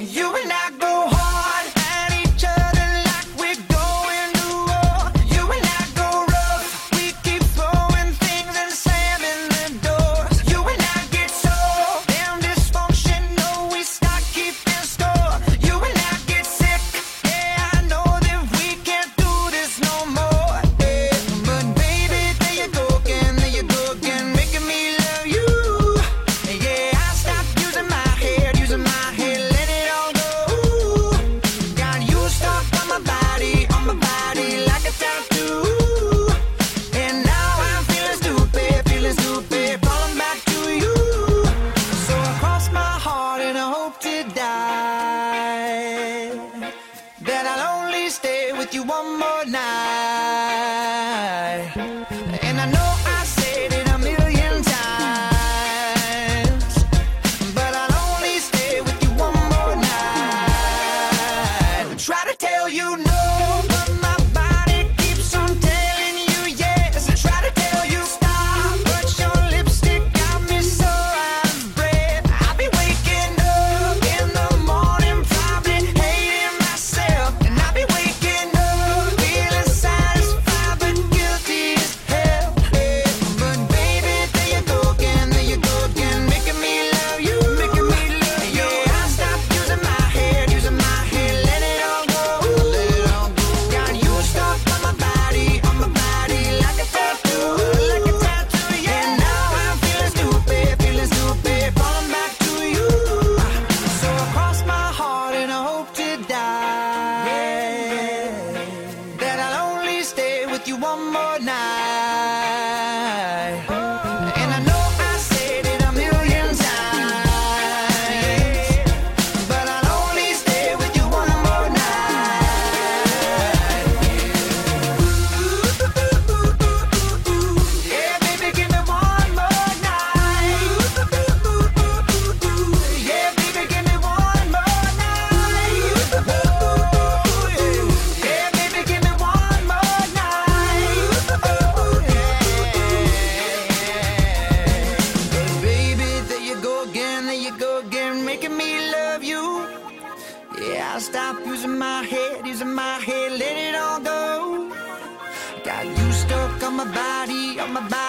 You and I with you one more night. you one more night. Yeah, I stop using my head, using my head, let it all go. Got you stuck on my body, on my body.